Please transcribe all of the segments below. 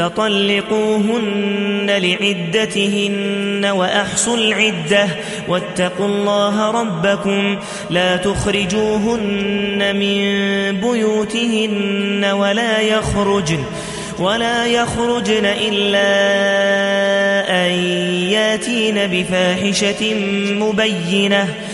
فطلقوهن لعدتهن وأحصوا العدة واتقوا الله ربكم لا تخرجوهن من بيوتهن ولا يخرجن ولا يخرجن إلا أن ياتين بفاحشة مبينة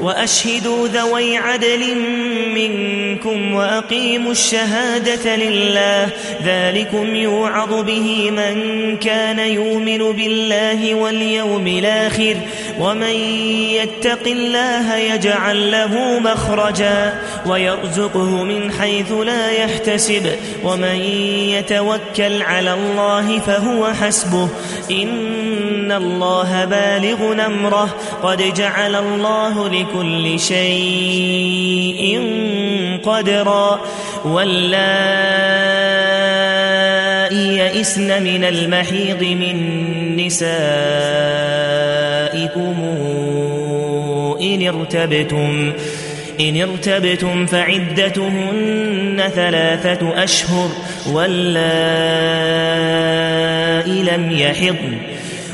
وأشهدوا ذوي عدل منكم وأقيموا الشهادة لله. ذلكم يوعظ به من كان يؤمن بالله واليوم الآخر. ومن يتق الله يجعل له مخرجا ويرزقه من حيث لا يحتسب. ومن يتوكل على الله فهو حسبه. إن الله بالغ نمره قد جعل الله لكل شيء قدرا. واللائي يئسن من المحيض من نسائكم إن ارتبتم إن ارتبتم فعدتهن ثلاثة أشهر واللائي لم يحضن.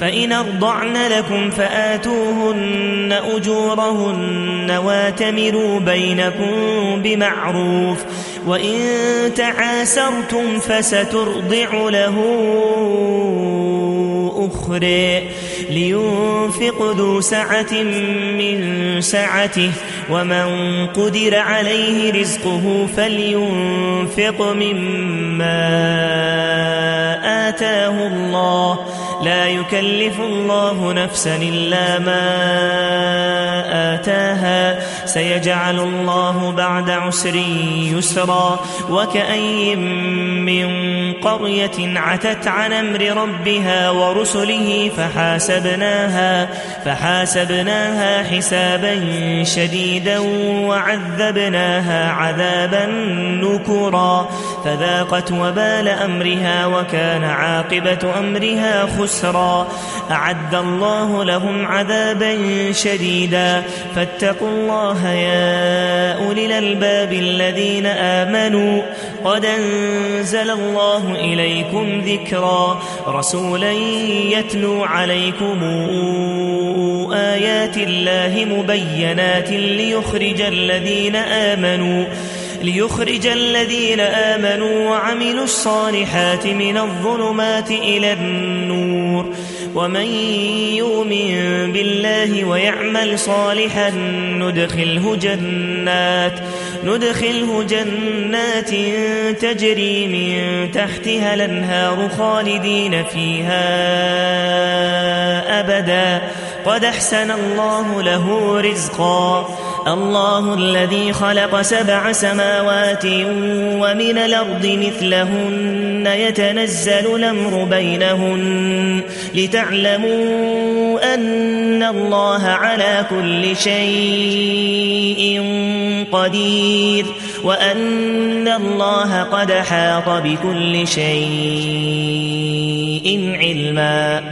فإن أرضعن لكم فآتوهن أجورهن واتمروا بينكم بمعروف وإن تعاسرتم فسترضع له أخرى لينفق ذو سعة من سعته ومن قدر عليه رزقه فلينفق مما آتاه الله لا يكلف الله نفسا إلا ما آتاها سيجعل الله بعد عسر يسرا وكأي من قرية عتت عن أمر ربها ورسله فحاسبناها, فحاسبناها حسابا شديدا وعذبناها عذابا نكرا فذاقت وبال أمرها وكان عاقبة أمرها خسرا أعد الله لهم عذابا شديدا فاتقوا الله يا أولي الألباب الذين آمنوا قد أنزل الله إليكم ذكرا رسولا يتلو عليكم آيات الله مبينات ليخرج الذين آمنوا ليخرج الذين آمنوا وعملوا الصالحات من الظلمات إلى النور ومن يؤمن بالله ويعمل صالحا ندخله جنات ندخله جنات تجري من تحتها الأنهار خالدين فيها أبدا. قد أحسن الله له رزقا. الله الذي خلق سبع سماوات ومن الأرض مثلهن يتنزل الأمر بينهن لتعلموا أن الله على كل شيء قدير وأن الله قد حاط بكل شيء علما.